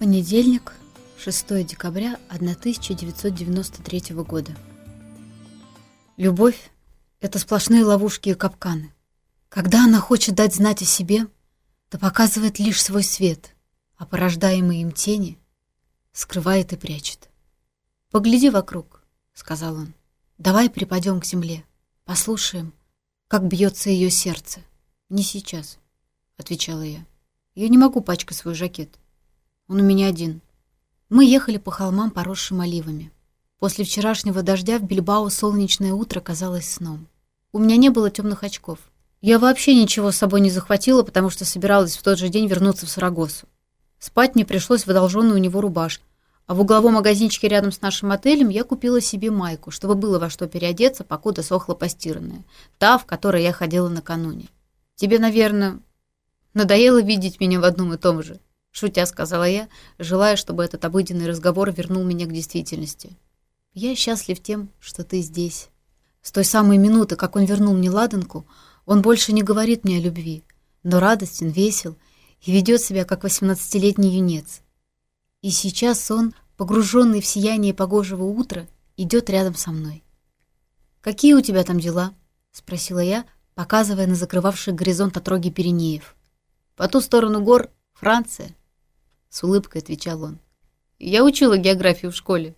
Понедельник, 6 декабря 1993 года. Любовь — это сплошные ловушки и капканы. Когда она хочет дать знать о себе, то показывает лишь свой свет, а порождаемые им тени скрывает и прячет. «Погляди вокруг», — сказал он. «Давай припадем к земле, послушаем, как бьется ее сердце». «Не сейчас», — отвечала я. «Я не могу пачкать свой жакет». Он у меня один. Мы ехали по холмам, поросшим оливами. После вчерашнего дождя в Бильбао солнечное утро казалось сном. У меня не было темных очков. Я вообще ничего с собой не захватила, потому что собиралась в тот же день вернуться в Сарагосу. Спать мне пришлось в одолженной у него рубашке, а в угловом магазинчике рядом с нашим отелем я купила себе майку, чтобы было во что переодеться, покуда сохла постиранная. Та, в которой я ходила накануне. Тебе, наверное, надоело видеть меня в одном и том же. Шутя сказала я, желая, чтобы этот обыденный разговор вернул меня к действительности. Я счастлив тем, что ты здесь. С той самой минуты, как он вернул мне ладанку, он больше не говорит мне о любви, но радостен, весел и ведет себя, как восемнадцатилетний юнец. И сейчас он, погруженный в сияние погожего утра, идет рядом со мной. «Какие у тебя там дела?» — спросила я, показывая на закрывавший горизонт отроги Пиренеев. «По ту сторону гор — Франция, с улыбкой отвечал он. Я учила географию в школе.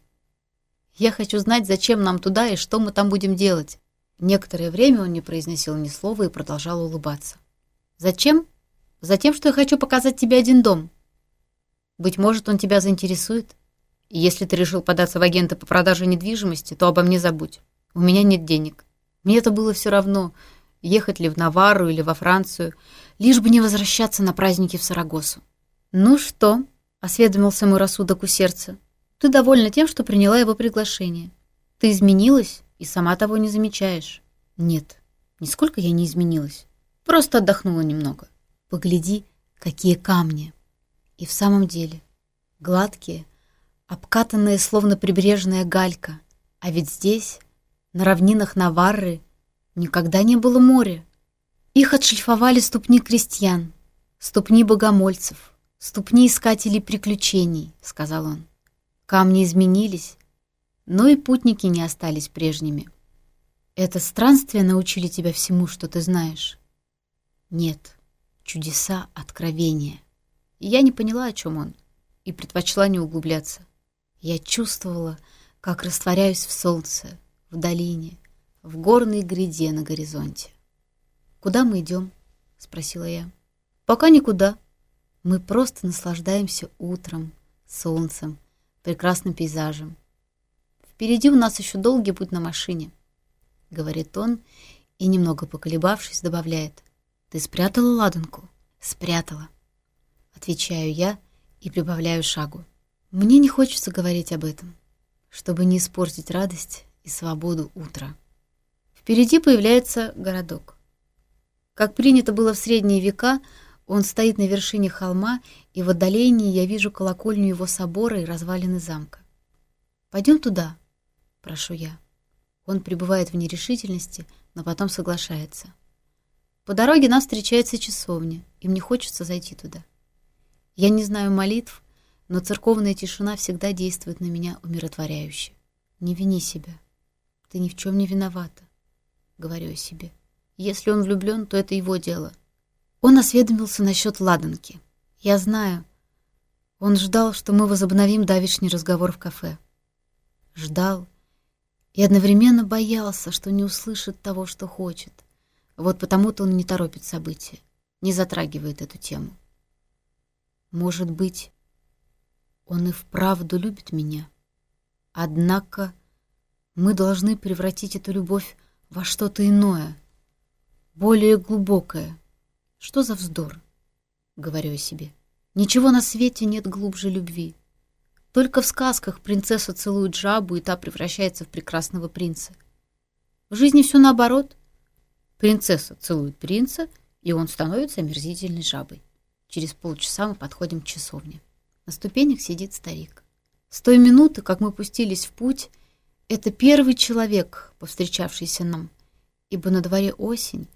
Я хочу знать, зачем нам туда и что мы там будем делать. Некоторое время он не произносил ни слова и продолжал улыбаться. Зачем? Затем, что я хочу показать тебе один дом. Быть может, он тебя заинтересует. И если ты решил податься в агенты по продаже недвижимости, то обо мне забудь. У меня нет денег. Мне это было все равно, ехать ли в Навару или во Францию, лишь бы не возвращаться на праздники в Сарагосу. «Ну что?» — осведомился мой рассудок у сердца. «Ты довольна тем, что приняла его приглашение. Ты изменилась и сама того не замечаешь». «Нет, нисколько я «Ступни искателей приключений», — сказал он. «Камни изменились, но и путники не остались прежними. Это странствие научили тебя всему, что ты знаешь?» «Нет, чудеса откровения». я не поняла, о чем он, и предпочла не углубляться. Я чувствовала, как растворяюсь в солнце, в долине, в горной гряде на горизонте. «Куда мы идем?» — спросила я. «Пока никуда», мы просто наслаждаемся утром, солнцем, прекрасным пейзажем. Впереди у нас еще долгий путь на машине, — говорит он и, немного поколебавшись, добавляет. Ты спрятала ладанку? Спрятала. Отвечаю я и прибавляю шагу. Мне не хочется говорить об этом, чтобы не испортить радость и свободу утра. Впереди появляется городок. Как принято было в средние века, он стоит на вершине холма, и в отдалении я вижу колокольню его собора и развалины замка. «Пойдем туда», — прошу я. Он пребывает в нерешительности, но потом соглашается. По дороге нас встречается часовня, и мне хочется зайти туда. Я не знаю молитв, но церковная тишина всегда действует на меня умиротворяюще. Не вини себя. Ты ни в чем не виновата, — говорю я себе. Если он влюблен, то это его дело — он осведомился насчет ладанки. Я знаю. Он ждал, что мы возобновим давишний разговор в кафе. Ждал и одновременно боялся, что не услышит того, что хочет. Вот потому-то он не торопит события, не затрагивает эту тему. Может быть, он и вправду любит меня. Однако мы должны превратить эту любовь во что-то иное, более глубокое, Что за вздор? Говорю себе. Ничего на свете нет глубже любви. Только в сказках принцесса целует жабу, и та превращается в прекрасного принца. В жизни все наоборот. Принцесса целует принца, и он становится омерзительной жабой. Через полчаса мы подходим к часовне. На ступенях сидит старик. С той минуты, как мы пустились в путь, это первый человек, повстречавшийся нам, ибо на дворе осень,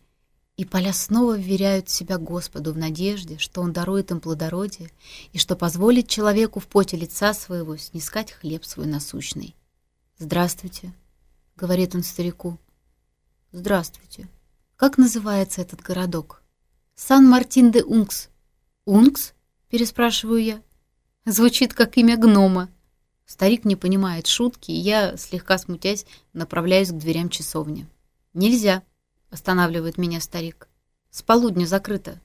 И поля снова вверяют себя Господу в надежде, что Он дарует им плодородие и что позволит человеку в поте лица своего снискать хлеб свой насущный. «Здравствуйте», — говорит он старику. «Здравствуйте. Как называется этот городок?» «Сан-Мартин-де-Ункс». «Ункс?» — переспрашиваю я. Звучит как имя гнома. Старик не понимает шутки, и я, слегка смутясь, направляюсь к дверям часовни. «Нельзя», — останавливает меня старик. «С полудня закрыто.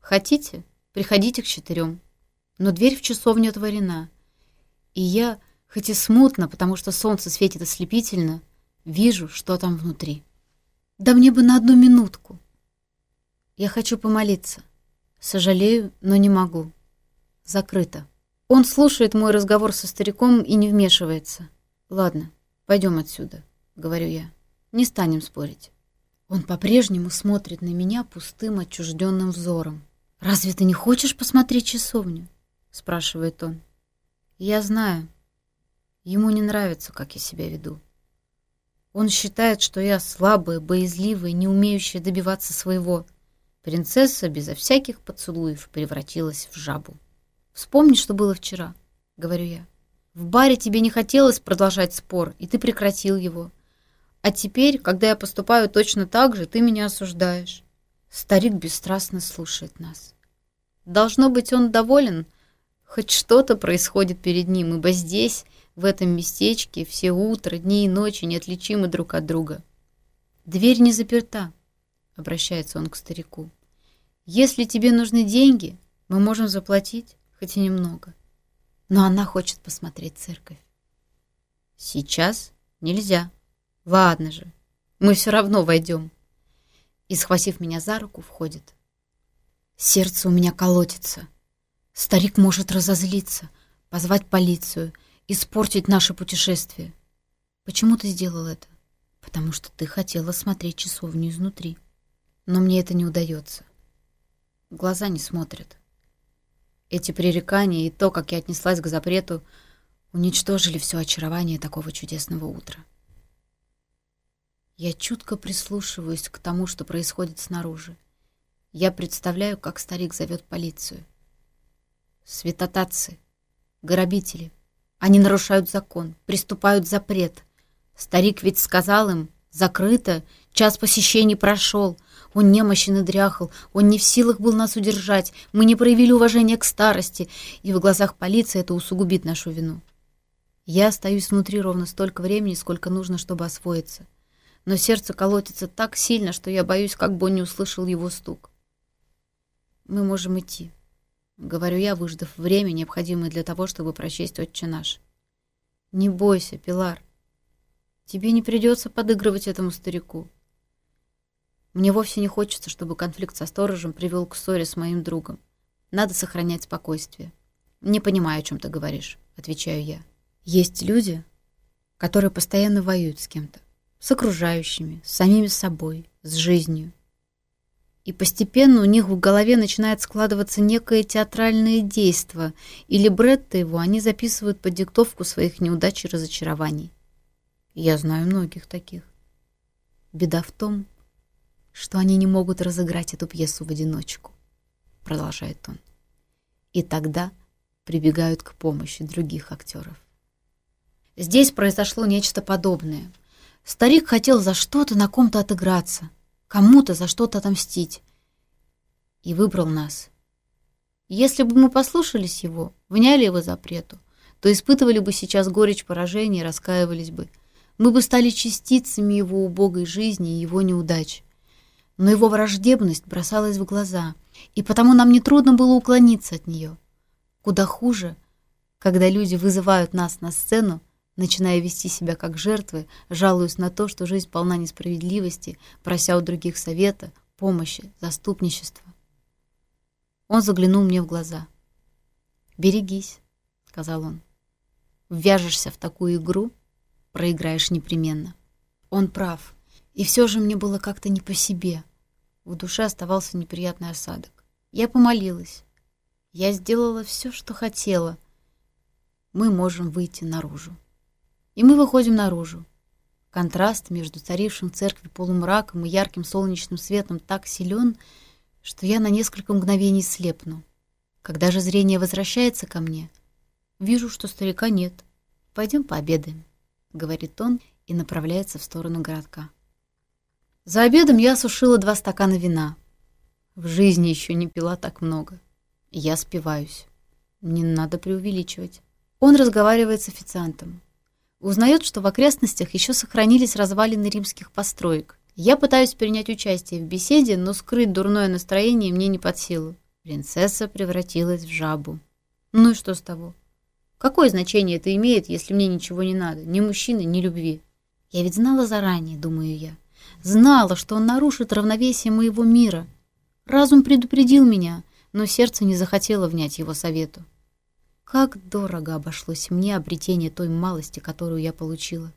Хотите? Приходите к четырем». Но дверь в часовню отворена. И я, хоть и смутно, потому что солнце светит ослепительно, вижу, что там внутри. Да мне бы на одну минутку. Я хочу помолиться. Сожалею, но не могу. Закрыто. Он слушает мой разговор со стариком и не вмешивается. «Ладно, пойдем отсюда», — говорю я. «Не станем спорить». Он по-прежнему смотрит на меня пустым, отчужденным взором. «Разве ты не хочешь посмотреть часовню?» — спрашивает он. «Я знаю. Ему не нравится, как я себя веду. Он считает, что я слабая, боязливая, не умеющая добиваться своего. Принцесса безо всяких поцелуев превратилась в жабу. Вспомни, что было вчера, говорю я. В баре тебе не хотелось продолжать спор, и ты прекратил его. А теперь, когда я поступаю точно так же, ты меня осуждаешь. Старик бесстрастно слушает нас. Должно быть, он доволен, хоть что-то происходит перед ним, ибо здесь, в этом местечке, все утро, дни и ночи неотличимы друг от друга. Дверь не заперта, обращается он к старику. Если тебе нужны деньги, мы можем заплатить хоть и немного. Но она хочет посмотреть церковь. Сейчас нельзя. Ладно же, мы все равно войдем. И, схватив меня за руку, входит. Сердце у меня колотится. Старик может разозлиться, позвать полицию, испортить наше путешествие. Почему ты сделал это? Потому что ты хотела смотреть часовню изнутри. Но мне это не удается. Глаза не смотрят. Эти пререкания и то, как я отнеслась к запрету, уничтожили все очарование такого чудесного утра. Я чутко прислушиваюсь к тому, что происходит снаружи. Я представляю, как старик зовет полицию. Святотатцы, грабители. Они нарушают закон, приступают запрет. Старик ведь сказал им, закрыто, час посещений прошел — он немощен и дряхал, он не в силах был нас удержать, мы не проявили уважения к старости, и в глазах полиции это усугубит нашу вину. Я остаюсь внутри ровно столько времени, сколько нужно, чтобы освоиться. Но сердце колотится так сильно, что я боюсь, как бы он не услышал его стук. «Мы можем идти», — говорю я, выждав время, необходимое для того, чтобы прочесть «Отче наш». «Не бойся, Пилар. Тебе не придется подыгрывать этому старику. Мне вовсе не хочется, чтобы конфликт со сторожем привел к ссоре с моим другом. Надо сохранять спокойствие. Не понимаю, о чем ты говоришь, отвечаю я. Есть люди, которые постоянно воюют с кем-то. С окружающими, с самими собой, с жизнью. И постепенно у них в голове начинает складываться некое театральное действо, и либретто его они записывают под диктовку своих неудач и разочарований. Я знаю многих таких. Беда в том, что они не могут разыграть эту пьесу в одиночку, продолжает он. И тогда прибегают к помощи других актеров. Здесь произошло нечто подобное. Старик хотел за что-то на ком-то отыграться, кому-то за что-то отомстить. И выбрал нас. Если бы мы послушались его, вняли его запрету, то испытывали бы сейчас горечь поражения и раскаивались бы. Мы бы стали частицами его убогой жизни и его неудач. Но его враждебность бросалась в глаза, и потому нам нетрудно было уклониться от нее. Куда хуже, когда люди вызывают нас на сцену, начиная вести себя как жертвы, жалуясь на то, что жизнь полна несправедливости, прося у других совета, помощи, заступничества. Он заглянул мне в глаза. «Берегись», — сказал он. «Ввяжешься в такую игру, проиграешь непременно». Он прав, и все же мне было как-то не по себе — в душе оставался неприятный осадок. Я помолилась. Я сделала все, что хотела. Мы можем выйти наружу. И мы выходим наружу. Контраст между царившим в церкви полумраком и ярким солнечным светом так силен, что я на несколько мгновений слепну. Когда же зрение возвращается ко мне, вижу, что старика нет. «Пойдем пообедаем», — говорит он и направляется в сторону городка. За обедом я осушила два стакана вина. В жизни еще не пила так много. Я спиваюсь. Не надо преувеличивать. Он разговаривает с официантом. узнает, что в окрестностях еще сохранились развалины римских построек. Я пытаюсь принять участие в беседе, но скрыть дурное настроение мне не под силу. Принцесса превратилась в жабу. Ну и что с того? Какое значение это имеет, если мне ничего не надо? Ни мужчины, ни любви. Я ведь знала заранее, думаю я. Знала, что он нарушит равновесие моего мира. Разум предупредил меня, но сердце не захотело внять его совету. Как дорого обошлось мне обретение той малости, которую я получила.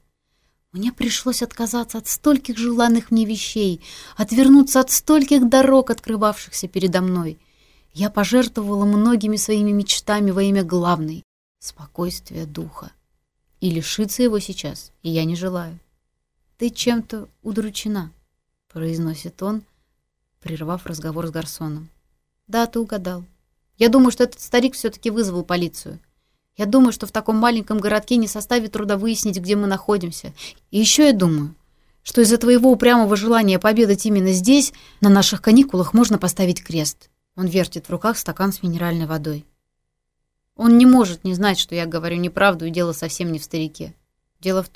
Мне пришлось отказаться от стольких желанных мне вещей, отвернуться от стольких дорог, открывавшихся передо мной. Я пожертвовала многими своими мечтами во имя главной — спокойствия духа. И лишиться его сейчас я не желаю. «Ты чем-то удручена», — произносит он, прервав разговор с Гарсоном. «Да, ты угадал. Я думаю, что этот старик все-таки вызвал полицию. Я думаю, что в таком маленьком городке не составит труда выяснить, где мы находимся. И еще я думаю, что из-за твоего упрямого желания победать именно здесь, на наших каникулах, можно поставить крест. Он вертит в руках стакан с минеральной водой. Он не может не знать, что я говорю неправду, и дело совсем не в старике. Дело в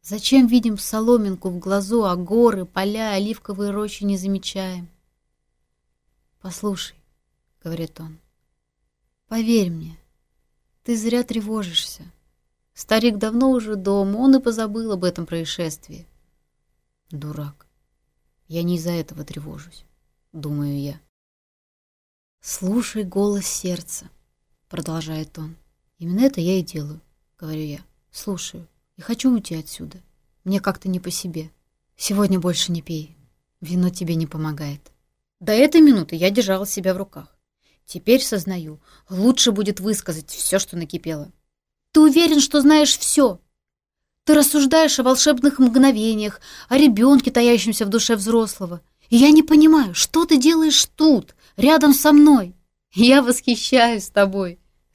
том, что меня терзает стыд. Зачем мы творим такое с нашими жизнями? Зачем видим соломинку в глазу, а горы, поля, оливковые рощи не замечаем? «Послушай», — говорит он, — «поверь мне, ты зря тревожишься. Старик давно уже дома, он и позабыл об этом происшествии». «Дурак, я не из-за этого тревожусь», — думаю я. «Слушай голос сердца», — продолжает он. «Именно это я и делаю», — говорю я. «Слушаю и хочу уйти отсюда. Мне как-то не по себе. Сегодня больше не пей. Вино тебе не помогает. До этой минуты я держала себя в руках. Теперь сознаю, лучше будет высказать все, что накипело. Ты уверен, что знаешь все?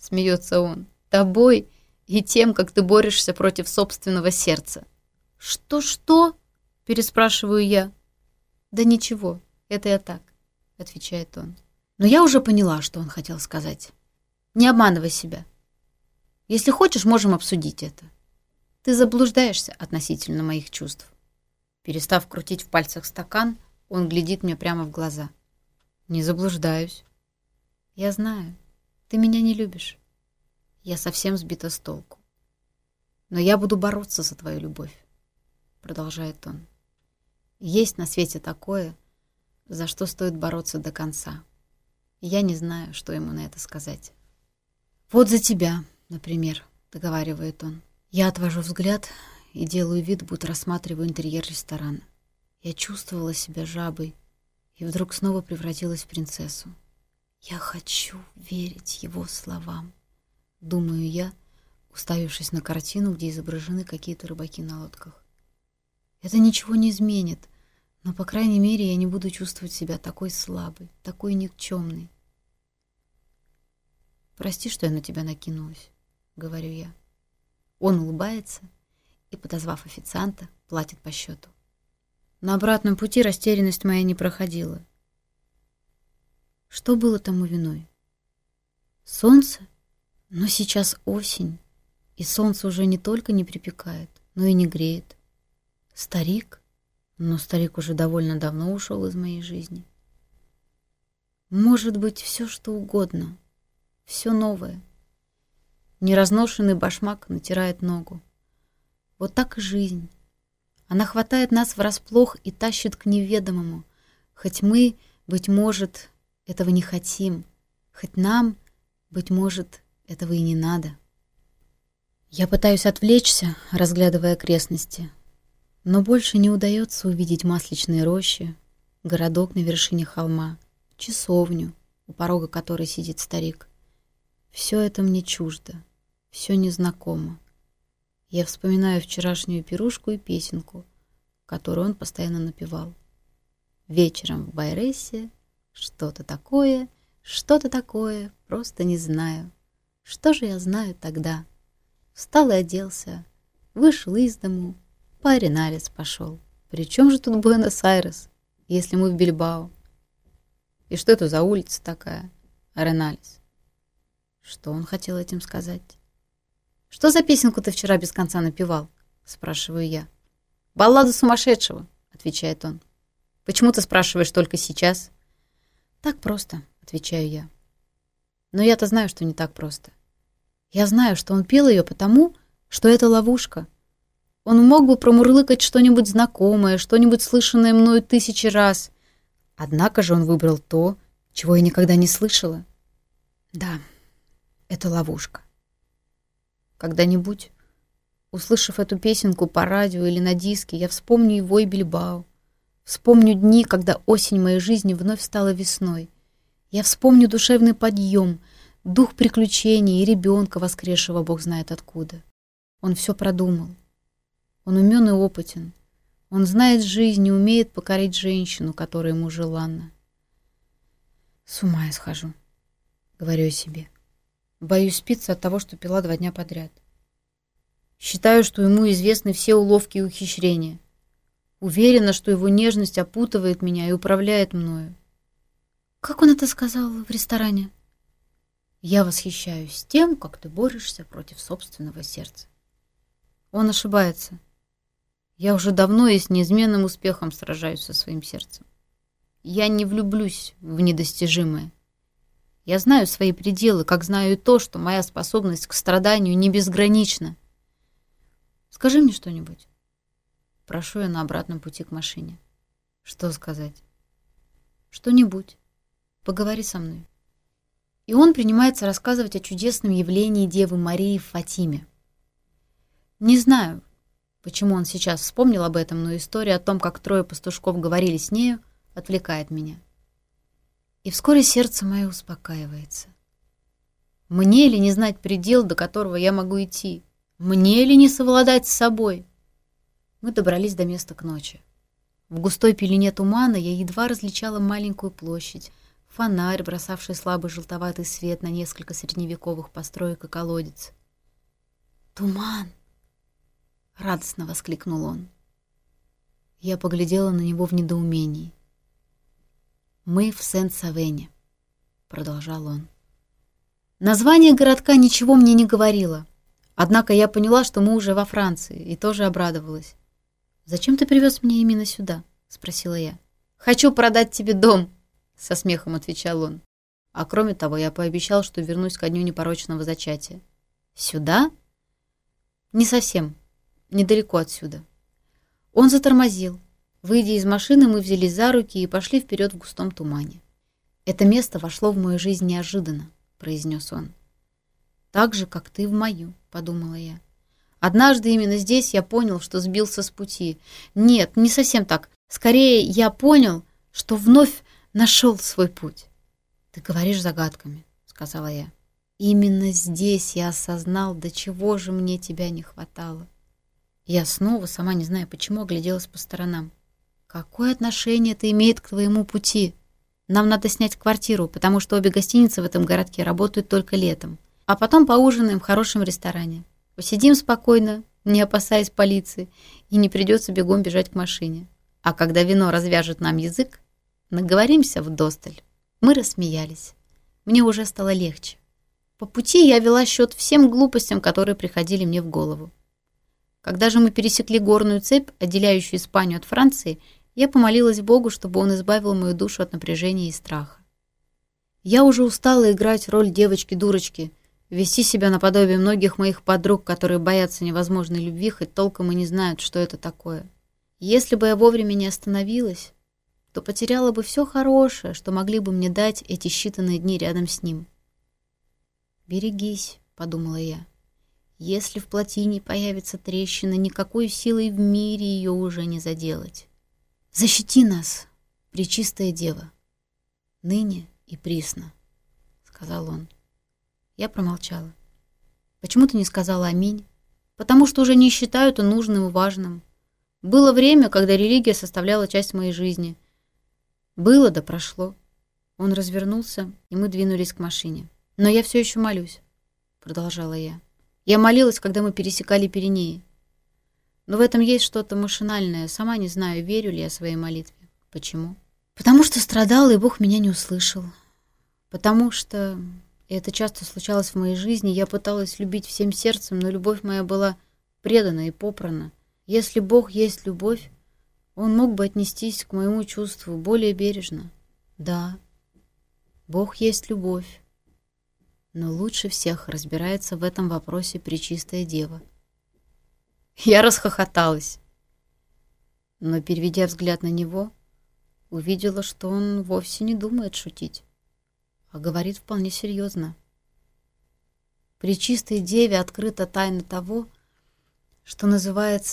Ты рассуждаешь о волшебных мгновениях, о ребенке, таящемся в душе взрослого. И я не понимаю, что ты делаешь тут, рядом со мной? Я восхищаюсь тобой, смеется он. Тобой и тем, как ты борешься против собственного сердца. «Что-что?» — переспрашиваю я. «Да ничего, это я так», — отвечает он. Но я уже поняла, что он хотел сказать. «Не обманывай себя. Если хочешь, можем обсудить это. Ты заблуждаешься относительно моих чувств». Перестав крутить в пальцах стакан, он глядит мне прямо в глаза. «Не заблуждаюсь». «Я знаю, ты меня не любишь. Я совсем сбита с толку. Но я буду бороться за твою любовь, продолжает он. Есть на свете такое, за что стоит бороться до конца. И я не знаю, что ему на это сказать. Вот за тебя, например, договаривает он. Я отвожу взгляд и делаю вид, будто рассматриваю интерьер ресторана. Я чувствовала себя жабой и вдруг снова превратилась в принцессу. Я хочу верить его словам думаю я, уставившись на картину, где изображены какие-то рыбаки на лодках. Это ничего не изменит, но, по крайней мере, я не буду чувствовать себя такой слабой, такой никчемной. «Прости, что я на тебя накинулась», — говорю я. Он улыбается и, подозвав официанта, платит по счету. На обратном пути растерянность моя не проходила. Что было тому виной? Солнце но сейчас осень, и солнце уже не только не припекает, но и не греет. Старик? Но старик уже довольно давно ушел из моей жизни. Может быть, все что угодно, все новое. Неразношенный башмак натирает ногу. Вот так и жизнь. Она хватает нас врасплох и тащит к неведомому, хоть мы, быть может, этого не хотим, хоть нам, быть может, этого и не надо. Я пытаюсь отвлечься, разглядывая окрестности, но больше не удается увидеть масличные рощи, городок на вершине холма, часовню, у порога которой сидит старик. Все это мне чуждо, все незнакомо. Я вспоминаю вчерашнюю пирушку и песенку, которую он постоянно напевал. Вечером в Байресе что-то такое, что-то такое, просто не знаю. Что же я знаю тогда? Встал и оделся, вышел из дому, Я знаю, что он пел ее потому, что это ловушка. Он мог бы промурлыкать что-нибудь знакомое, что-нибудь слышанное мною тысячи раз. Однако же он выбрал то, чего я никогда не слышала. Да, это ловушка. Когда-нибудь, услышав эту песенку по радио или на диске, я вспомню его и Бильбао. Вспомню дни, когда осень моей жизни вновь стала весной. Я вспомню душевный подъем — дух приключений и ребенка, воскресшего бог знает откуда. Он все продумал. Он умен и опытен. Он знает жизнь и умеет покорить женщину, которая ему желанна. С ума я схожу, говорю я себе. Боюсь спиться от того, что пила два дня подряд. Считаю, что ему известны все уловки и ухищрения. Уверена, что его нежность опутывает меня и управляет мною. Как он это сказал в ресторане? Я восхищаюсь тем, как ты борешься против собственного сердца. Он ошибается. Я уже давно и с неизменным успехом сражаюсь со своим сердцем. Я не влюблюсь в недостижимое. Я знаю свои пределы, как знаю и то, что моя способность к страданию не безгранична. Скажи мне что-нибудь. Прошу я на обратном пути к машине. Что сказать? Что-нибудь. Поговори со мной. И он принимается рассказывать о чудесном явлении Девы Марии в Фатиме. Не знаю, почему он сейчас вспомнил об этом, но история о том, как трое пастушков говорили с нею, отвлекает меня. И вскоре сердце мое успокаивается. Мне ли не знать предел, до которого я могу идти? Мне ли не совладать с собой? Мы добрались до места к ночи. В густой пелене тумана я едва различала маленькую площадь, фонарь, бросавший слабый желтоватый свет на несколько средневековых построек и колодец. «Туман!» — радостно воскликнул он. Я поглядела на него в недоумении. «Мы в Сен-Савене», — продолжал он. Название городка ничего мне не говорило, однако я поняла, что мы уже во Франции, и тоже обрадовалась. «Зачем ты привез меня именно сюда?» — спросила я. «Хочу продать тебе дом», — со смехом отвечал он. А кроме того, я пообещал, что вернусь ко дню непорочного зачатия. «Сюда?» «Не совсем. Недалеко отсюда». Он затормозил, Выйдя из машины, мы взялись за руки и пошли вперед в густом тумане. «Это место вошло в мою жизнь неожиданно», — произнес он. «Так же, как ты в мою», — подумала я. «Однажды именно здесь я понял, что сбился с пути. Нет, не совсем так. Скорее, я понял, что вновь нашел свой путь». «Ты говоришь загадками», — сказала я. «Именно здесь я осознал, до чего же мне тебя не хватало». Я снова, сама не знаю почему, огляделась по сторонам. Какое отношение это имеет к твоему пути? Нам надо снять квартиру, потому что обе гостиницы в этом городке работают только летом. А потом поужинаем в хорошем ресторане. Посидим спокойно, не опасаясь полиции, и не придется бегом бежать к машине. А когда вино развяжет нам язык, наговоримся в досталь. Мы рассмеялись. Мне уже стало легче. По пути я вела счет всем глупостям, которые приходили мне в голову. Когда же мы пересекли горную цепь, отделяющую Испанию от Франции, я помолилась Богу, чтобы он избавил мою душу от напряжения и страха. Я уже устала играть роль девочки-дурочки, вести себя наподобие многих моих подруг, которые боятся невозможной любви, хоть толком и не знают, что это такое. Если бы я вовремя не остановилась, то потеряла бы все хорошее, что могли бы мне дать эти считанные дни рядом с ним. «Берегись», — подумала я. «Если в плотине появится трещина, никакой силой в мире ее уже не заделать». Защити нас, Пречистая Дева, ныне и присно, — сказал он. Я промолчала. Почему ты не сказала «Аминь»? Потому что уже не считаю это нужным и важным. Было время, когда религия составляла часть моей жизни. Было да прошло. Он развернулся, и мы двинулись к машине. «Но я все еще молюсь», — продолжала я. «Я молилась, когда мы пересекали Пиренеи. Но в этом есть что-то машинальное. Сама не знаю, верю ли я своей молитве. Почему? Потому что страдала, и Бог меня не услышал. Потому что, и это часто случалось в моей жизни, я пыталась любить всем сердцем, но любовь моя была предана и попрана. Если Бог есть любовь, Он мог бы отнестись к моему чувству более бережно. Да, Бог есть любовь. Но лучше всех разбирается в этом вопросе Пречистая Дева.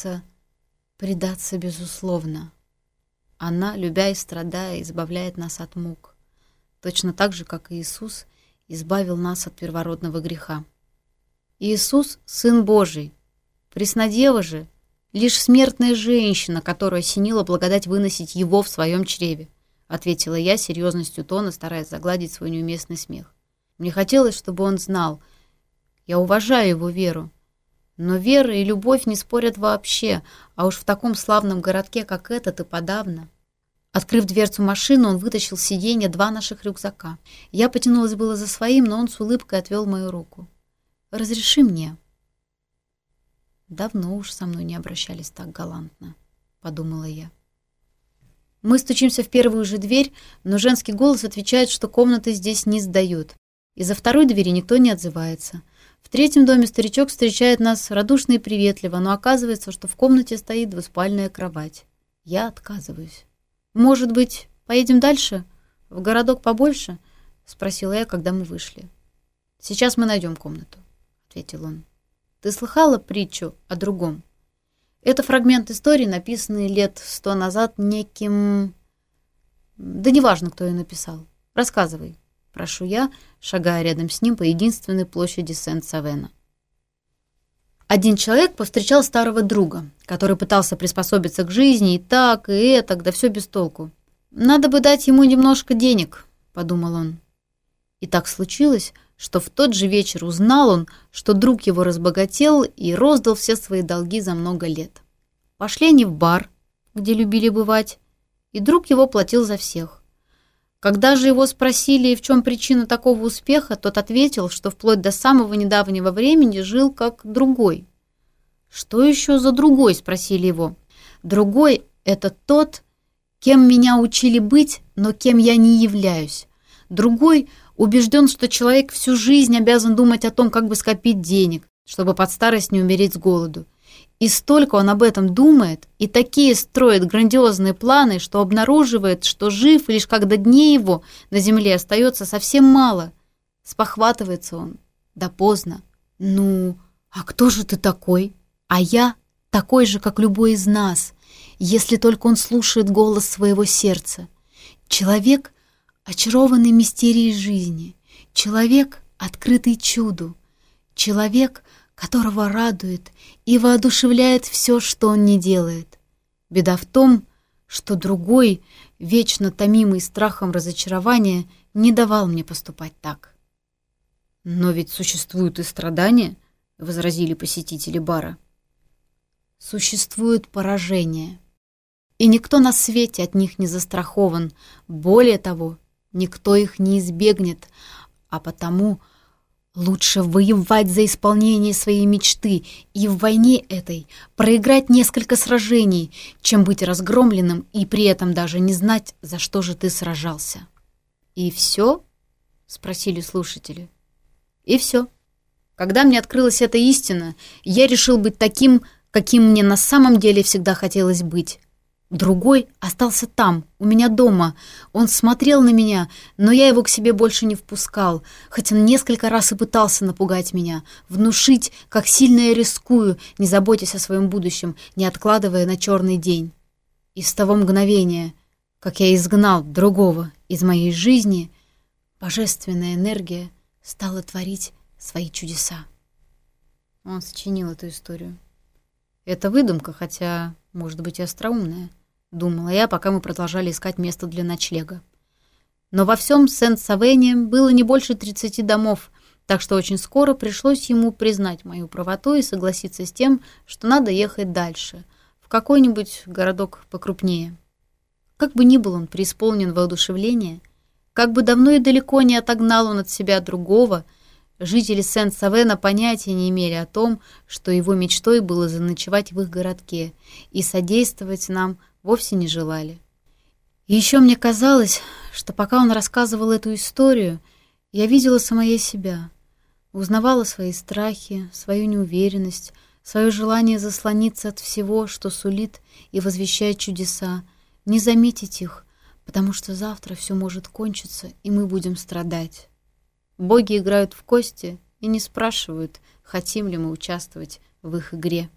Я расхохоталась. Но, переведя взгляд на него, увидела, что он вовсе не думает шутить, а говорит вполне серьезно. При чистой деве открыта тайна того, что называется «предаться безусловно». Она, любя и страдая, избавляет нас от мук, точно так же, как и Иисус избавил нас от первородного греха. Иисус — Сын Божий, Преснодева же — лишь смертная женщина, которая осенила благодать выносить его в своем чреве, ответила я серьезностью тона, стараясь загладить свой неуместный смех. Мне хотелось, чтобы он знал. Я уважаю его веру. Но вера и любовь не спорят вообще, а уж в таком славном городке, как этот, и подавно. Открыв дверцу машины, он вытащил с сиденья два наших рюкзака. Я потянулась было за своим, но он с улыбкой отвел мою руку. «Разреши мне», Давно уж со мной не обращались так галантно, подумала я. Мы стучимся в первую же дверь, но женский голос отвечает, что комнаты здесь не сдают. Из-за второй двери никто не отзывается. В третьем доме старичок встречает нас радушно и приветливо, но оказывается, что в комнате стоит двуспальная кровать. Я отказываюсь. «Может быть, поедем дальше? В городок побольше?» — спросила я, когда мы вышли. «Сейчас мы найдем комнату», — ответил он. Ты слыхала притчу о другом? Это фрагмент истории, написанный лет сто назад неким... Да неважно, кто ее написал. Рассказывай, прошу я, шагая рядом с ним по единственной площади Сент-Савена. Один человек повстречал старого друга, который пытался приспособиться к жизни и так, и это, да все без толку. «Надо бы дать ему немножко денег», — подумал он. И так случилось, что в тот же вечер узнал он, что Когда же его спросили, в чем причина такого успеха, тот ответил, что вплоть до самого недавнего времени жил как другой. «Что еще за другой?» – спросили его. «Другой – это тот, кем меня учили быть, но кем я не являюсь. Другой убежден, что человек всю жизнь обязан думать о том, как бы скопить денег, чтобы под старость не умереть с голоду. И столько он об этом думает, и такие строит грандиозные планы, что обнаруживает, что жив, лишь когда дней его на земле остается совсем мало. Спохватывается он. Да поздно. Ну, а кто же ты такой? А я такой же, как любой из нас, если только он слушает голос своего сердца. Человек, очарованный мистерией жизни, человек, открытый чуду, человек, которого радует и воодушевляет все, что он не делает. Беда в том, что другой, вечно томимый страхом разочарования, не давал мне поступать так. «Но ведь существуют и страдания», — возразили посетители бара. Существуют поражения, и никто на свете от них не застрахован. Более того, никто их не избегнет, а потому — лучше воевать за исполнение своей мечты и в войне этой проиграть несколько сражений, чем быть разгромленным и при этом даже не знать, за что же ты сражался. «И все?» — спросили слушатели. «И все. Когда мне открылась эта истина, я решил быть таким, каким мне на самом деле всегда хотелось быть». Другой остался там, у меня дома. Он смотрел на меня, но я его к себе больше не впускал, хотя он несколько раз и пытался напугать меня, внушить, как сильно я рискую, не заботясь о своем будущем, не откладывая на черный день. И с того мгновения, как я изгнал другого из моей жизни, божественная энергия стала творить свои чудеса. Он сочинил эту историю. Это выдумка, хотя, может быть, и остроумная. Думала я, пока мы продолжали искать место для ночлега. Но во всем Сент-Савене было не больше 30 домов, так что очень скоро пришлось ему признать мою правоту и согласиться с тем, что надо ехать дальше, в какой-нибудь городок покрупнее. Как бы ни был он преисполнен воодушевления, как бы давно и далеко не отогнал он от себя другого, жители Сент-Савена понятия не имели о том, что его мечтой было заночевать в их городке и содействовать нам – вовсе не желали. И еще мне казалось, что пока он рассказывал эту историю, я видела самое себя, узнавала свои страхи, свою неуверенность, свое желание заслониться от всего, что сулит и возвещает чудеса, не заметить их, потому что завтра все может кончиться, и мы будем страдать. Боги играют в кости и не спрашивают, хотим ли мы участвовать в их игре.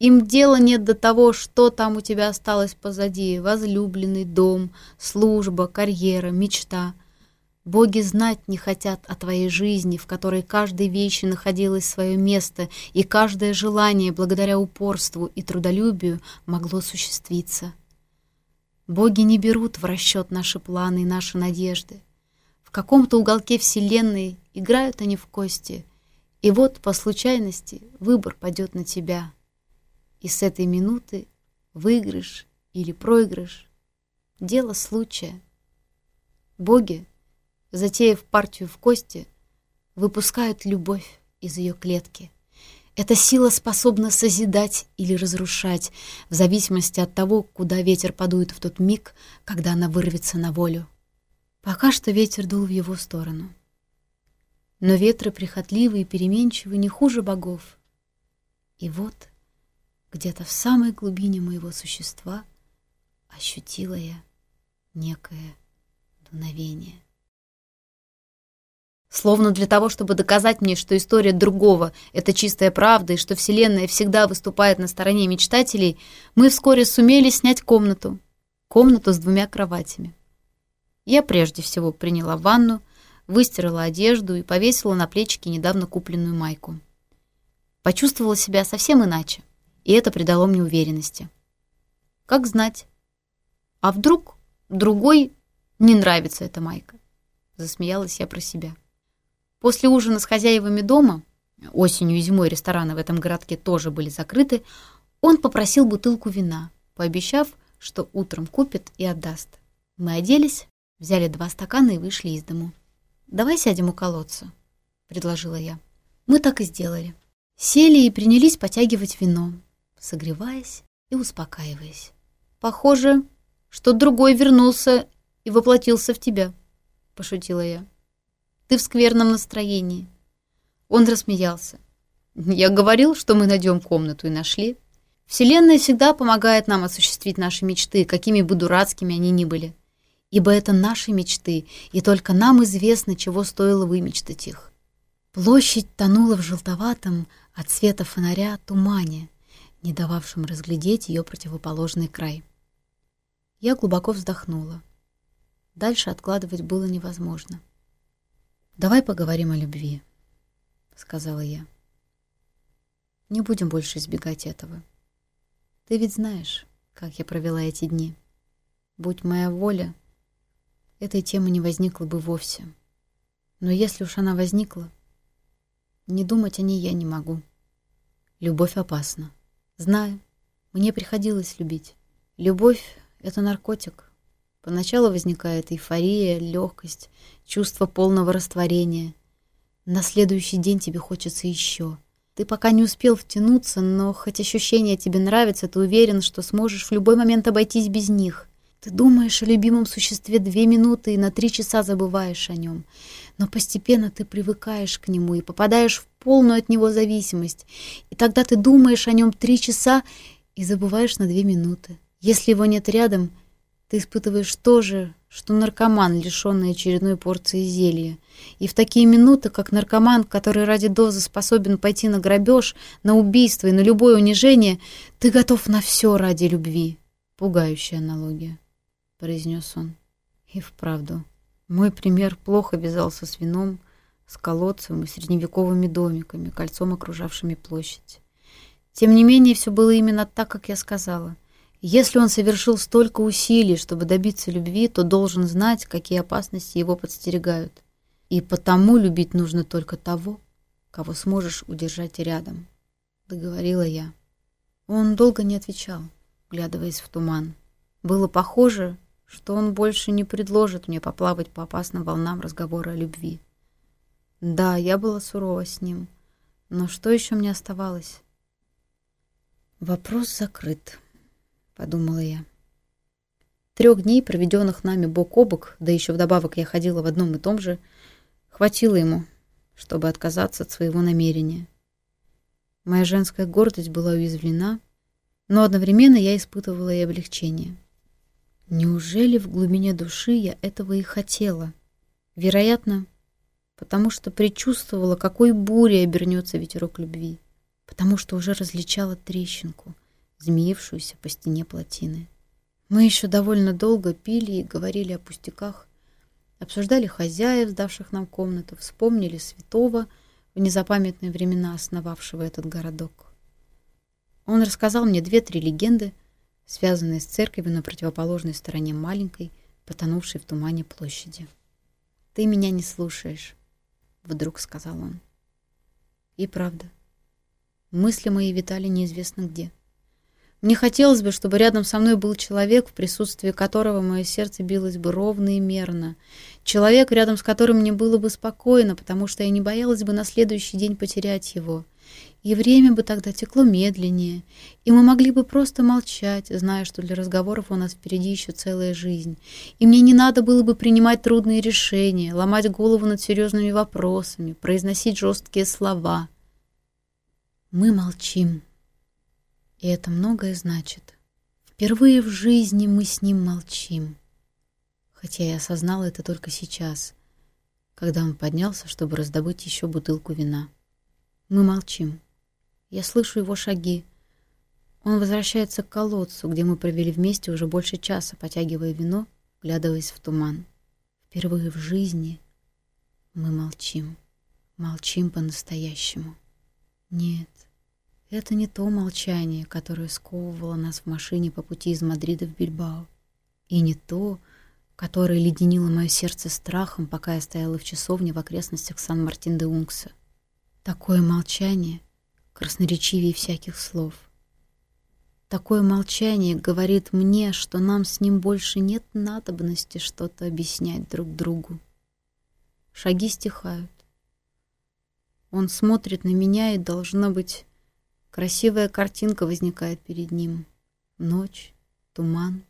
им дело нет до того, что там у тебя осталось позади. Возлюбленный, дом, служба, карьера, мечта. Боги знать не хотят о твоей жизни, в которой каждой вещи находилось свое место, и каждое желание, благодаря упорству и трудолюбию, могло осуществиться. Боги не берут в расчет наши планы и наши надежды. В каком-то уголке Вселенной играют они в кости, и вот по случайности выбор падет на тебя». и с этой минуты выигрыш или проигрыш — дело случая. Боги, затеяв партию в кости, выпускают любовь из ее клетки. Эта сила способна созидать или разрушать, в зависимости от того, куда ветер подует в тот миг, когда она вырвется на волю. Пока что ветер дул в его сторону. Но ветры прихотливые и переменчивые не хуже богов. И вот где-то в самой глубине моего существа ощутила я некое дуновение. Словно для того, чтобы доказать мне, что история другого — это чистая правда, и что Вселенная всегда выступает на стороне мечтателей, мы вскоре сумели снять комнату. Комнату с двумя кроватями. Я прежде всего приняла ванну, выстирала одежду и повесила на плечики недавно купленную майку. Почувствовала себя совсем иначе и это придало мне уверенности. Как знать. А вдруг другой не нравится эта майка? Засмеялась я про себя. После ужина с хозяевами дома, осенью и зимой рестораны в этом городке тоже были закрыты, он попросил бутылку вина, пообещав, что утром купит и отдаст. Мы оделись, взяли два стакана и вышли из дому. «Давай сядем у колодца», — предложила я. Мы так и сделали. Сели и принялись потягивать вино согреваясь и успокаиваясь. «Похоже, что другой вернулся и воплотился в тебя», — пошутила я. «Ты в скверном настроении». Он рассмеялся. «Я говорил, что мы найдем комнату и нашли. Вселенная всегда помогает нам осуществить наши мечты, какими бы дурацкими они ни были. Ибо это наши мечты, и только нам известно, чего стоило вымечтать их». Площадь тонула в желтоватом от света фонаря тумане — не дававшим разглядеть ее противоположный край. Я глубоко вздохнула. Дальше откладывать было невозможно. «Давай поговорим о любви», — сказала я. «Не будем больше избегать этого. Ты ведь знаешь, как я провела эти дни. Будь моя воля, этой темы не возникла бы вовсе. Но если уж она возникла, не думать о ней я не могу. Любовь опасна. Знаю, мне приходилось любить. Любовь — это наркотик. Поначалу возникает эйфория, легкость, чувство полного растворения. На следующий день тебе хочется еще. Ты пока не успел втянуться, но хоть ощущения тебе нравятся, ты уверен, что сможешь в любой момент обойтись без них. Ты думаешь о любимом существе две минуты и на три часа забываешь о нем. Но постепенно ты привыкаешь к нему и попадаешь в полную от него зависимость. И тогда ты думаешь о нем три часа и забываешь на две минуты. Если его нет рядом, ты испытываешь то же, что наркоман, лишенный очередной порции зелья. И в такие минуты, как наркоман, который ради дозы способен пойти на грабеж, на убийство и на любое унижение, ты готов на все ради любви. Пугающая аналогия произнес он. И вправду, мой пример плохо вязался с вином, с колодцем и средневековыми домиками, кольцом окружавшими площадь. Тем не менее, все было именно так, как я сказала. Если он совершил столько усилий, чтобы добиться любви, то должен знать, какие опасности его подстерегают. И потому любить нужно только того, кого сможешь удержать рядом, — договорила я. Он долго не отвечал, глядываясь в туман. Было похоже, что он больше не предложит мне поплавать по опасным волнам разговора о любви. Да, я была сурова с ним, но что еще мне оставалось? Вопрос закрыт, подумала я. Трех дней, проведенных нами бок о бок, да еще вдобавок я ходила в одном и том же, хватило ему, чтобы отказаться от своего намерения. Моя женская гордость была уязвлена, но одновременно я испытывала и облегчение. Неужели в глубине души я этого и хотела? Вероятно, потому что предчувствовала, какой бурей обернется ветерок любви, потому что уже различала трещинку, змеившуюся по стене плотины. Мы еще довольно долго пили и говорили о пустяках, обсуждали хозяев, сдавших нам комнату, вспомнили святого, в незапамятные времена основавшего этот городок. Он рассказал мне две-три легенды, связанные с церковью на противоположной стороне маленькой, потонувшей в тумане площади. «Ты меня не слушаешь», — вдруг сказал он. И правда, мысли мои витали неизвестно где. Мне хотелось бы, чтобы рядом со мной был человек, в присутствии которого мое сердце билось бы ровно и мерно. Человек, рядом с которым мне было бы спокойно, потому что я не боялась бы на следующий день потерять его — и время бы тогда текло медленнее, и мы могли бы просто молчать, зная, что для разговоров у нас впереди еще целая жизнь. И мне не надо было бы принимать трудные решения, ломать голову над серьезными вопросами, произносить жесткие слова. Мы молчим. И это многое значит. Впервые в жизни мы с ним молчим. Хотя я осознала это только сейчас, когда он поднялся, чтобы раздобыть еще бутылку вина. Мы молчим. Я слышу его шаги. Он возвращается к колодцу, где мы провели вместе уже больше часа, потягивая вино, глядываясь в туман. Впервые в жизни мы молчим. Молчим по-настоящему. Нет, это не то молчание, которое сковывало нас в машине по пути из Мадрида в Бильбао. И не то, которое леденило мое сердце страхом, пока я стояла в часовне в окрестностях Сан-Мартин-де-Ункса. Такое молчание — красноречивее всяких слов. Такое молчание говорит мне, что нам с ним больше нет надобности что-то объяснять друг другу. Шаги стихают. Он смотрит на меня, и, должно быть, красивая картинка возникает перед ним. Ночь, туман,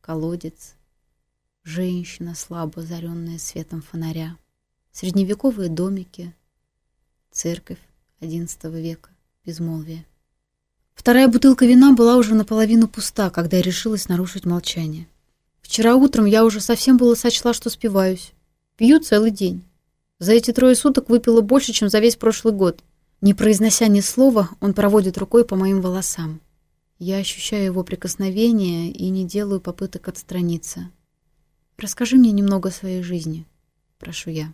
колодец, женщина, слабо озаренная светом фонаря, средневековые домики, церковь, XI века, безмолвие. Вторая бутылка вина была уже наполовину пуста, когда я решилась нарушить молчание. Вчера утром я уже совсем было сочла, что спиваюсь. Пью целый день. За эти трое суток выпила больше, чем за весь прошлый год. Не произнося ни слова, он проводит рукой по моим волосам. Я ощущаю его прикосновение и не делаю попыток отстраниться. «Расскажи мне немного о своей жизни», — прошу я.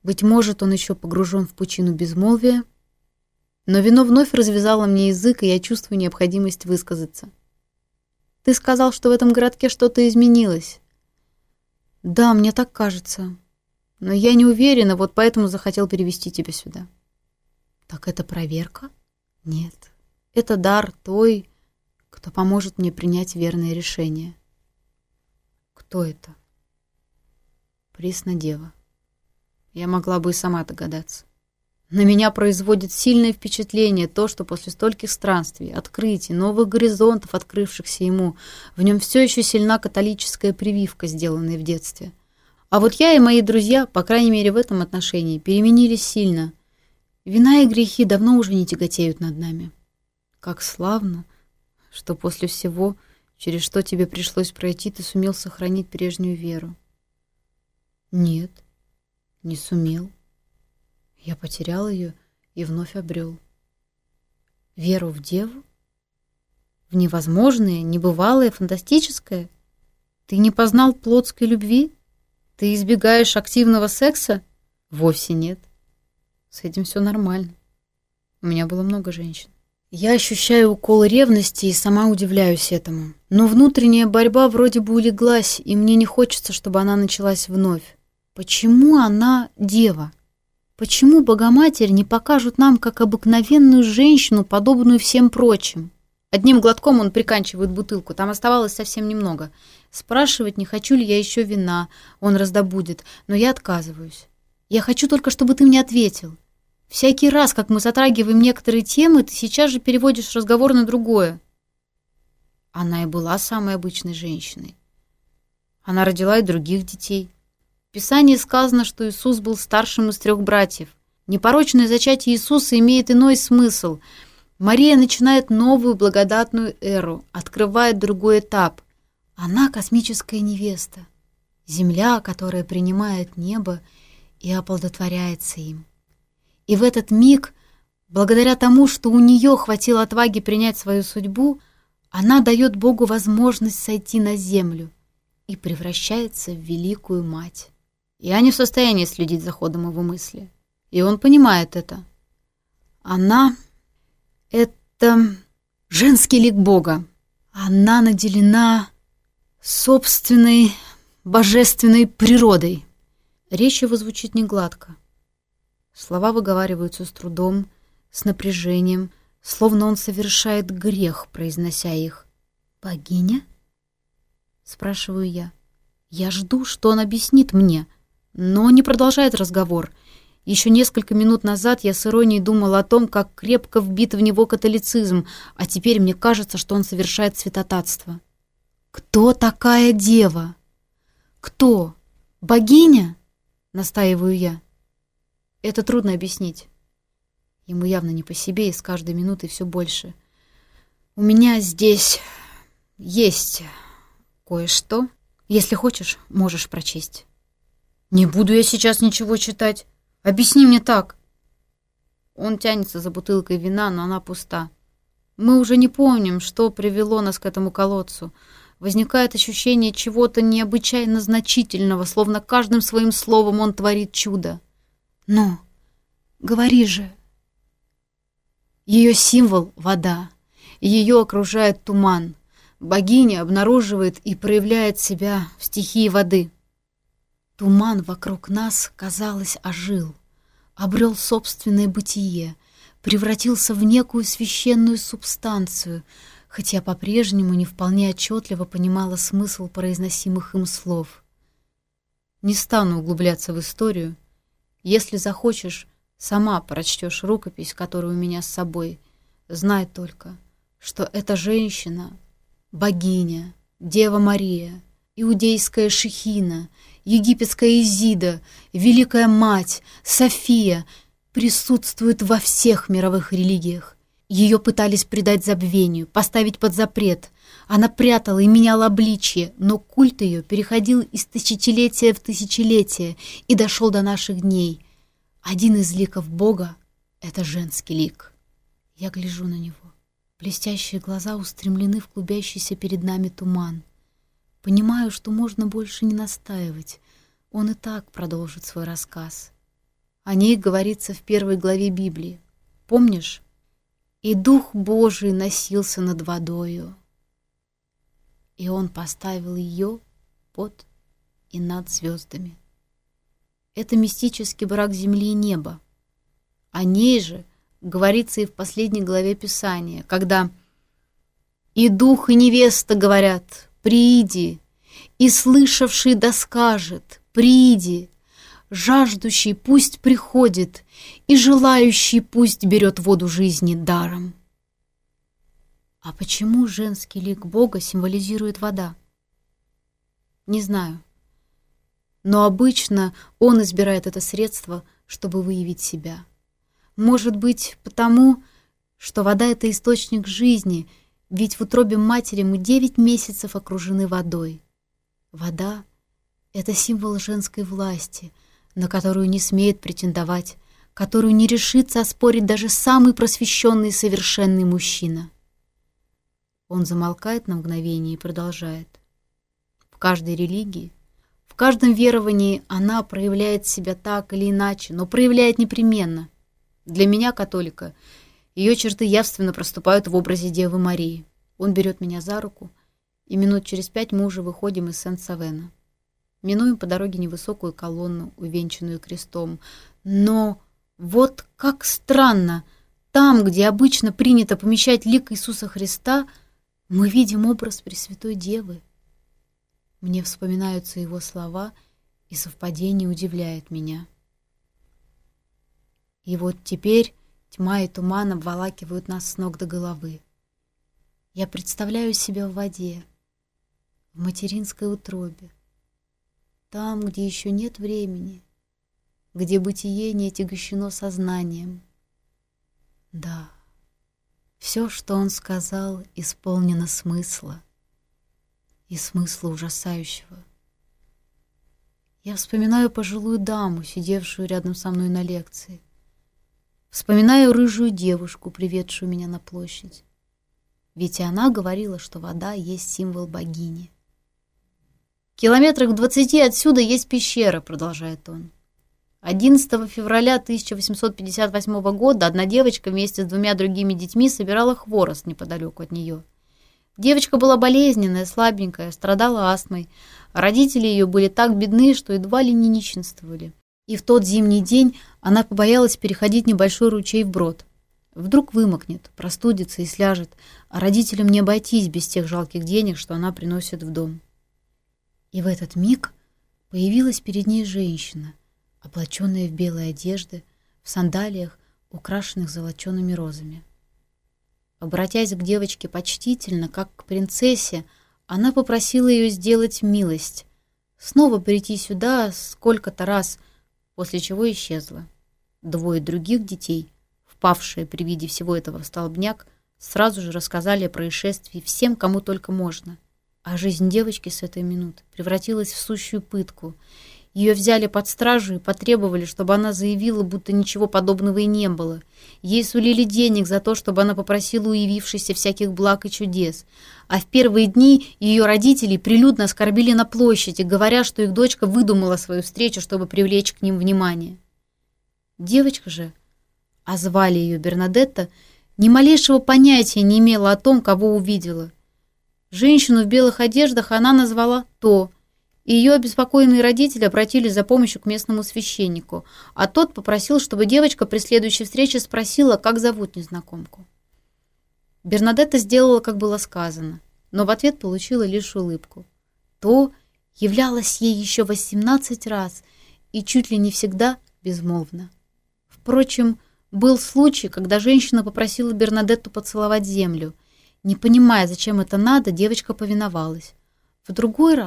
«В моей жизни нет ничего сверхъестественного. Я следую своим путем и стараюсь по мере сил пройти его достойно. И что же это за путь? Путь того, кто ищет любовь. И замолкает на мгновение, вертя в руках почти пустую бутылку. А любовь — это трудный путь. Трудный, потому что он либо вознесет тебя к небесам, либо не свергнет в преисподнюю, говорю я, не вполне относя эти слова к самой себе. Он ничего не отвечает. Быть может, он еще погружен в пучину безмолвия, но вино вновь развязало мне язык, и я чувствую необходимость высказаться. «Ты сказал, что в этом городке что-то изменилось». «Да, мне так кажется. Но я не уверена, вот поэтому захотел перевести тебя сюда». «Так это проверка?» «Нет. Это дар той, кто поможет мне принять верное решение». «Кто это?» «Преснодева. Я могла бы и сама догадаться». На меня производит сильное впечатление то, что после стольких странствий, открытий, новых горизонтов, открывшихся ему, в нем все еще сильна католическая прививка, сделанная в детстве. А вот я и мои друзья, по крайней мере в этом отношении, переменились сильно. Вина и грехи давно уже не тяготеют над нами. Как славно, что после всего, через что тебе пришлось пройти, ты сумел сохранить прежнюю веру. Нет, не сумел. Я потерял ее и вновь обрел. Веру в Деву? В невозможное, небывалое, фантастическое? Ты не познал плотской любви? Ты избегаешь активного секса? Вовсе нет. С этим все нормально. У меня было много женщин. Я ощущаю укол ревности и сама удивляюсь этому. Но внутренняя борьба вроде бы улеглась, и мне не хочется, чтобы она началась вновь. Почему она дева? Почему Богоматерь не покажут нам как обыкновенную женщину, подобную всем прочим? Одним глотком он приканчивает бутылку, там оставалось совсем немного. Спрашивать, не хочу ли я еще вина, он раздобудет, но я отказываюсь. Я хочу только, чтобы ты мне ответил. Всякий раз, как мы затрагиваем некоторые темы, ты сейчас же переводишь разговор на другое. Она и была самой обычной женщиной. Она родила и других детей. В Писании сказано, что Иисус был старшим из трех братьев. Непорочное зачатие Иисуса имеет иной смысл. Мария начинает новую благодатную эру, открывает другой этап – она космическая невеста, земля, которая принимает небо и оплодотворяется им. И в этот миг, благодаря тому, что у нее хватило отваги принять свою судьбу, она дает Богу возможность сойти на землю и превращается в великую мать. Я не в состоянии следить за ходом его мысли, и он понимает это. Она — это женский лик Бога. Она наделена собственной божественной природой. Речь его звучит негладко. Слова выговариваются с трудом, с напряжением, словно он совершает грех, произнося их. «Богиня?» — спрашиваю я. Я жду, что он объяснит мне, но не продолжает разговор. Еще несколько минут назад я с иронией думал о том, как крепко вбит в него католицизм, а теперь мне кажется, что он совершает святотатство. «Кто такая дева?» «Кто? Богиня?» — настаиваю я. Это трудно объяснить. Ему явно не по себе, и с каждой минутой все больше. «У меня здесь есть кое-что. Если хочешь, можешь прочесть». «Не буду я сейчас ничего читать. Объясни мне так». Он тянется за бутылкой вина, но она пуста. Мы уже не помним, что привело нас к этому колодцу — Возникает ощущение чего-то необычайно значительного, словно каждым своим словом он творит чудо. Но, говори же. Ее символ — вода. Ее окружает туман. Богиня обнаруживает и проявляет себя в стихии воды. Туман вокруг нас, казалось, ожил, обрел собственное бытие, превратился в некую священную субстанцию — хотя по-прежнему не вполне отчетливо понимала смысл произносимых им слов. Не стану углубляться в историю. Если захочешь, сама прочтешь рукопись, которую у меня с собой. Знай только, что эта женщина — богиня, Дева Мария, иудейская Шехина, египетская Изида, Великая Мать, София — присутствует во всех мировых религиях ее пытались предать забвению, поставить под запрет. Она прятала и меняла обличье, но культ ее переходил из тысячелетия в тысячелетие и дошел до наших дней. Один из ликов Бога — это женский лик. Я гляжу на него. Блестящие глаза устремлены в клубящийся перед нами туман. Понимаю, что можно больше не настаивать. Он и так продолжит свой рассказ. О ней говорится в первой главе Библии. Помнишь? и Дух Божий носился над водою. И он поставил ее под и над звездами. Это мистический брак земли и неба. О ней же говорится и в последней главе Писания, когда «И дух, и невеста говорят, прииди, и слышавший да скажет, прииди, жаждущий пусть приходит, и желающий пусть берет воду жизни даром. А почему женский лик Бога символизирует вода? Не знаю. но обычно он избирает это средство, чтобы выявить себя. Может быть, потому, что вода — это источник жизни, ведь в утробе матери мы девять месяцев окружены водой. Вода — это символ женской власти, на которую не смеет претендовать, которую не решится оспорить даже самый просвещенный и совершенный мужчина. Он замолкает на мгновение и продолжает. В каждой религии, в каждом веровании она проявляет себя так или иначе, но проявляет непременно. Для меня, католика, ее черты явственно проступают в образе Девы Марии. Он берет меня за руку, и минут через пять мы уже выходим из Сент-Савена. Минуем по дороге невысокую колонну, увенчанную крестом. Но вот как странно! Там, где обычно принято помещать лик Иисуса Христа — мы видим образ Пресвятой Девы. Мне вспоминаются его слова, и совпадение удивляет меня. И вот теперь тьма и туман обволакивают нас с ног до головы. Я представляю себя в воде, в материнской утробе, там, где еще нет времени, где бытие не отягощено сознанием. Да. Все, что он сказал, исполнено смысла, и смысла ужасающего. Я вспоминаю пожилую даму, сидевшую рядом со мной на лекции. Вспоминаю рыжую девушку, приведшую меня на площадь. Ведь и она говорила, что вода есть символ богини. «В километрах в двадцати отсюда есть пещера», — продолжает он. 11 февраля 1858 года одна девочка вместе с двумя другими детьми собирала хворост неподалеку от нее. Девочка была болезненная, слабенькая, страдала астмой. Родители ее были так бедны, что едва ли не нищенствовали. И в тот зимний день она побоялась переходить небольшой ручей вброд. Вдруг вымокнет, простудится и сляжет, а родителям не обойтись без тех жалких денег, что она приносит в дом. И в этот миг появилась перед ней женщина — облаченная в белые одежды, в сандалиях, украшенных золочеными розами. Обратясь к девочке почтительно, как к принцессе, она попросила ее сделать милость, снова прийти сюда сколько-то раз, после чего исчезла. Двое других детей, впавшие при виде всего этого в столбняк, сразу же рассказали о происшествии всем, кому только можно. А жизнь девочки с этой минуты превратилась в сущую пытку — ее взяли под стражу и потребовали, чтобы она заявила, будто ничего подобного и не было. Ей сулили денег за то, чтобы она попросила у явившейся всяких благ и чудес. А в первые дни ее родители прилюдно оскорбили на площади, говоря, что их дочка выдумала свою встречу, чтобы привлечь к ним внимание. Девочка же, а звали ее Бернадетта, ни малейшего понятия не имела о том, кого увидела. Женщину в белых одеждах она назвала «то», и ее обеспокоенные родители обратились за помощью к местному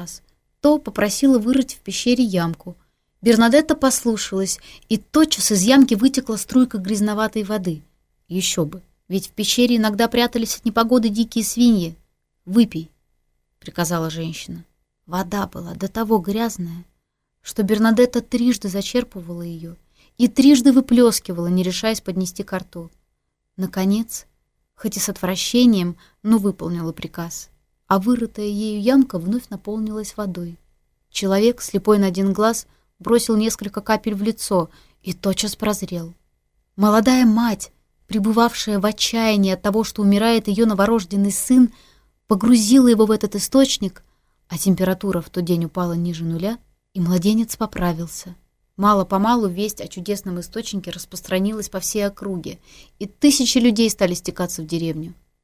священнику, а тот попросил, чтобы девочка при следующей встрече спросила, как зовут незнакомку. Бернадетта сделала, как было сказано, но в ответ получила лишь улыбку. То являлось ей еще 18 раз и чуть ли не всегда безмолвно. Впрочем, был случай, когда женщина попросила Бернадетту поцеловать землю. Не понимая, зачем это надо, девочка повиновалась. В другой раз то попросила вырыть в пещере ямку. Бернадетта послушалась, и тотчас из ямки вытекла струйка грязноватой воды. Еще бы, ведь в пещере иногда прятались от непогоды дикие свиньи. «Выпей», — приказала женщина. Вода была до того грязная, что Бернадетта трижды зачерпывала ее и трижды выплескивала, не решаясь поднести ко рту. Наконец, хоть и с отвращением, но выполнила приказ — а вырытая ею ямка вновь наполнилась водой. Человек, слепой на один глаз, бросил несколько капель в лицо и тотчас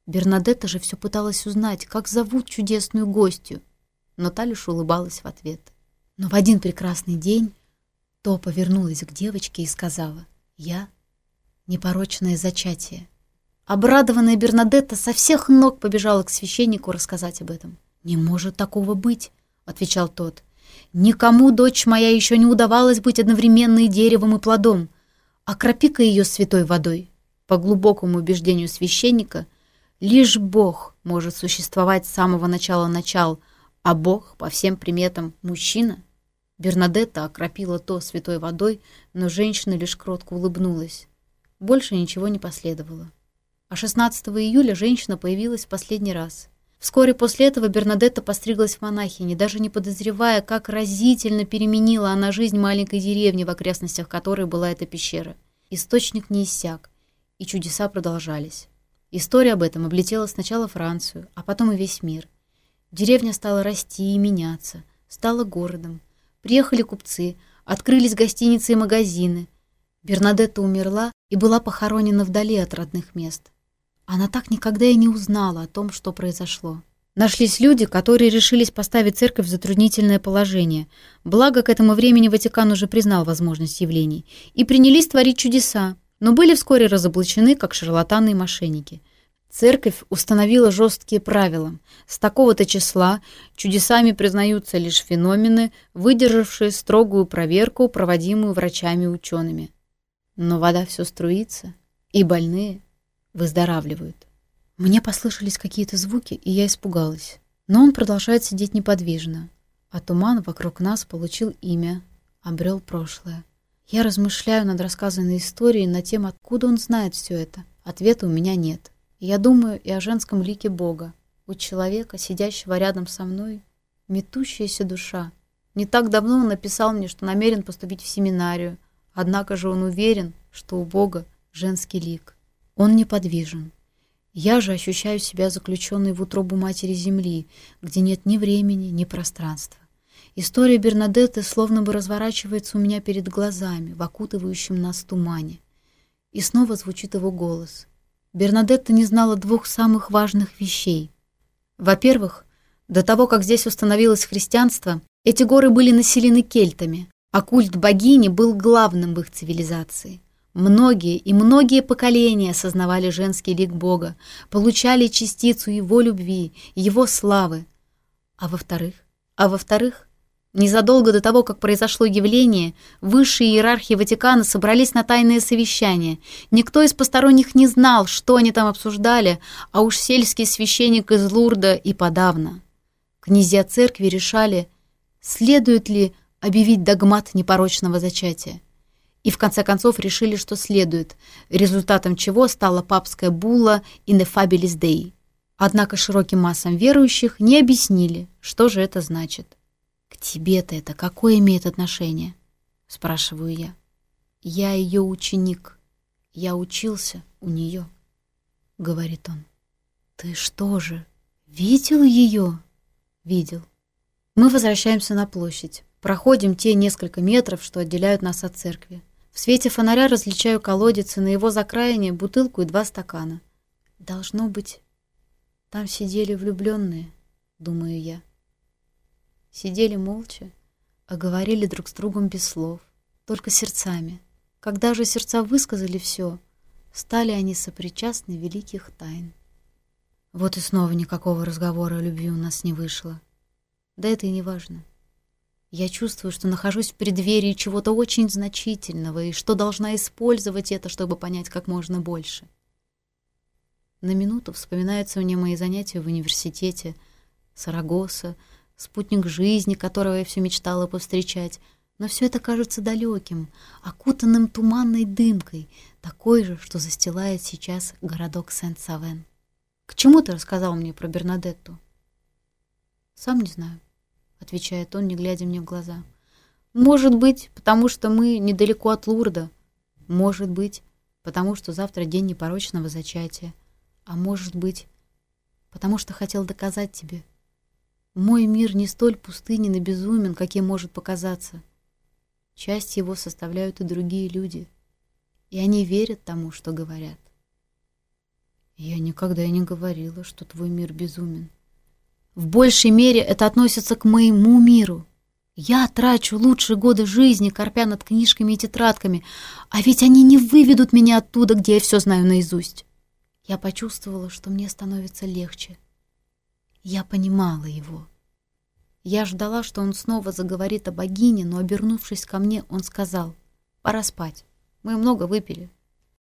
прозрел. Молодая мать, пребывавшая в отчаянии от того, что умирает ее новорожденный сын, погрузила его в этот источник, а температура в тот день упала ниже нуля, и младенец поправился. Мало-помалу весть о чудесном источнике распространилась по всей округе, и тысячи людей стали стекаться в деревню. Бернадетта же все пыталась узнать, как зовут чудесную гостью, но та лишь улыбалась в ответ. Но в один прекрасный день То повернулась к девочке и сказала «Я — непорочное зачатие». Обрадованная Бернадетта со всех ног побежала к священнику рассказать об этом. «Не может такого быть», — отвечал тот. Никому, дочь моя, еще не удавалось быть одновременно и деревом, и плодом. Окропи-ка ее святой водой. По глубокому убеждению священника, лишь Бог может существовать с самого начала начал, а Бог, по всем приметам, мужчина. Бернадетта окропила то святой водой, но женщина лишь кротко улыбнулась. Больше ничего не последовало. А 16 июля женщина появилась в последний раз. Вскоре после этого Бернадетта постриглась в монахини, даже не подозревая, как разительно переменила она жизнь маленькой деревни, в окрестностях которой была эта пещера. Источник не иссяк, и чудеса продолжались. История об этом облетела сначала Францию, а потом и весь мир. Деревня стала расти и меняться, стала городом. Приехали купцы, открылись гостиницы и магазины. Бернадетта умерла и была похоронена вдали от родных мест. Она так никогда и не узнала о том, что произошло. Нашлись люди, которые решились поставить церковь в затруднительное положение. Благо, к этому времени Ватикан уже признал возможность явлений. И принялись творить чудеса, но были вскоре разоблачены, как шарлатаны и мошенники. Церковь установила жесткие правила. С такого-то числа чудесами признаются лишь феномены, выдержавшие строгую проверку, проводимую врачами и учеными. Но вода все струится, и больные выздоравливают. Мне послышались какие-то звуки, и я испугалась. Но он продолжает сидеть неподвижно, а туман вокруг нас получил имя, обрел прошлое. Я размышляю над рассказанной историей на тем, откуда он знает все это. Ответа у меня нет. И я думаю и о женском лике Бога. У человека, сидящего рядом со мной, метущаяся душа. Не так давно он написал мне, что намерен поступить в семинарию, однако же он уверен, что у Бога женский лик. Он неподвижен. Я же ощущаю себя заключенной в утробу Матери Земли, где нет ни времени, ни пространства. История Бернадетты словно бы разворачивается у меня перед глазами, в окутывающем нас тумане. И снова звучит его голос. Бернадетта не знала двух самых важных вещей. Во-первых, до того, как здесь установилось христианство, эти горы были населены кельтами, а культ богини был главным в их цивилизации – Многие и многие поколения осознавали женский лик Бога, получали частицу Его любви, Его славы. А во-вторых, а во-вторых, незадолго до того, как произошло явление, высшие иерархии Ватикана собрались на тайное совещание. Никто из посторонних не знал, что они там обсуждали, а уж сельский священник из Лурда и подавно. Князья церкви решали, следует ли объявить догмат непорочного зачатия и в конце концов решили, что следует, результатом чего стала папская булла «Ineffabilis Dei». Однако широким массам верующих не объяснили, что же это значит. «К тебе-то это какое имеет отношение?» — спрашиваю я. «Я ее ученик. Я учился у нее», — говорит он. «Ты что же, видел ее?» «Видел». Мы возвращаемся на площадь. Проходим те несколько метров, что отделяют нас от церкви. В свете фонаря различаю колодец и на его закраине бутылку и два стакана. Должно быть, там сидели влюбленные, думаю я. Сидели молча, а говорили друг с другом без слов, только сердцами. Когда же сердца высказали все, стали они сопричастны великих тайн. Вот и снова никакого разговора о любви у нас не вышло. Да это и не важно. Я чувствую, что нахожусь в преддверии чего-то очень значительного и что должна использовать это, чтобы понять как можно больше. На минуту вспоминаются мне мои занятия в университете, Сарагоса, спутник жизни, которого я все мечтала повстречать, но все это кажется далеким, окутанным туманной дымкой, такой же, что застилает сейчас городок Сент-Савен. К чему ты рассказал мне про Бернадетту? Сам не знаю отвечает он, не глядя мне в глаза. Может быть, потому что мы недалеко от Лурда. Может быть, потому что завтра день непорочного зачатия. А может быть, потому что хотел доказать тебе. Мой мир не столь пустынен и безумен, каким может показаться. Часть его составляют и другие люди, и они верят тому, что говорят. Я никогда и не говорила, что твой мир безумен. В большей мере это относится к моему миру. Я трачу лучшие годы жизни, корпя над книжками и тетрадками, а ведь они не выведут меня оттуда, где я все знаю наизусть. Я почувствовала, что мне становится легче. Я понимала его. Я ждала, что он снова заговорит о богине, но, обернувшись ко мне, он сказал, «Пора спать. Мы много выпили.